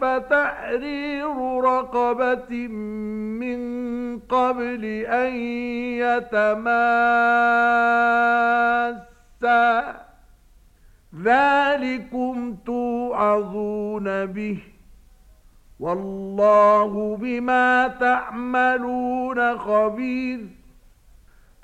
فتحرير رقبة من قبل أن يتماسا. ذلكم توعظون به. والله بما تعملون خبير.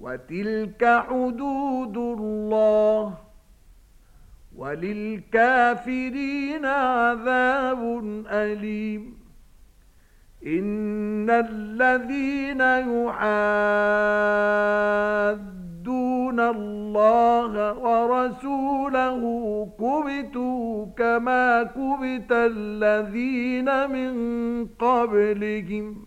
وتلك حدود الله وللكافرين عذاب أليم إن الذين يحاد الله ورسوله كبتوا كما كبت الذين من قبلهم